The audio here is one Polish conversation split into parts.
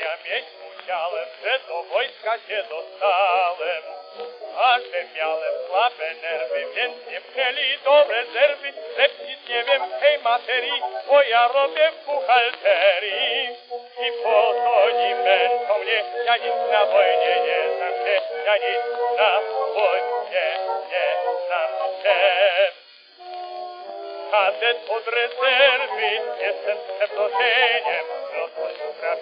mieć musiałem, że do wojska się dostałem. A że miałem słabe nerwy, więc nie wzięli do rezerwy. Lepsi nie wiem tej materii, bo ja robię w buchalterii. I po to oni męczą mnie, ja nic na wojnie nie znam się, ja nic na wojnie nie znam się. Kadet od rezerwy, jestem przeproszeniem, muszę ja, a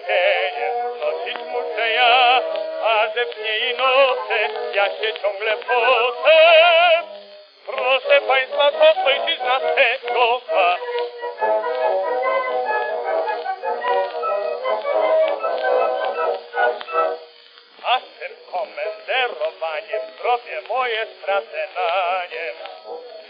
że w niej noszę, ja się ciągle pocę. Proszę Państwa, to ojczyzna tego ma. A z tym komenderowaniem zrobię moje stracę na.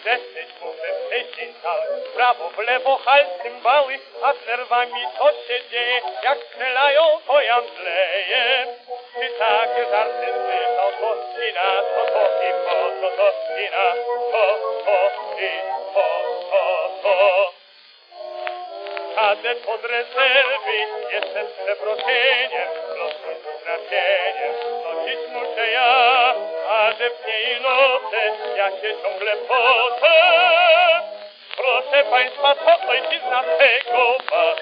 Zeszyć muszę wcześniej cały, prawo, w lewo, hal, cymbały, a z nerwami co się dzieje, jak strzelają, to ja mdleję. Czy takie żarty słyszał, to i na to, to i po to, to i na to, to i po to, to. Kadet od rezerwy, jestem z przeproszeniem, losem trafieniem, nosić muszę ja, że w niej noszę, ja się ciągle pocę. Proszę Państwa, to ojczyzna tego ma.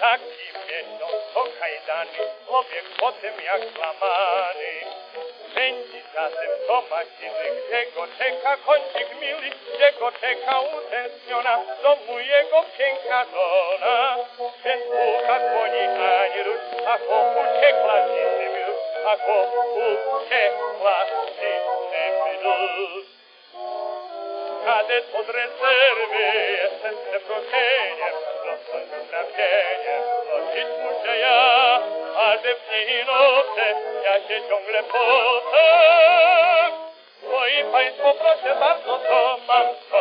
Taki miesiąc to kajdany, człowiek potem jak złamany. Tym do maszyny, gdzie go czeka kącik miły, gdzie go czeka utęskniona, domu jego piękna żona. Więc puka dzwoni ani rusz, a chłop uciekła z innym już, a chłop uciekła z innym już. Kadet od rezerwy, jestem a że w niej noszę, ja się ciągle pocę. Moi Państwo, proszę bardzo, co mam co?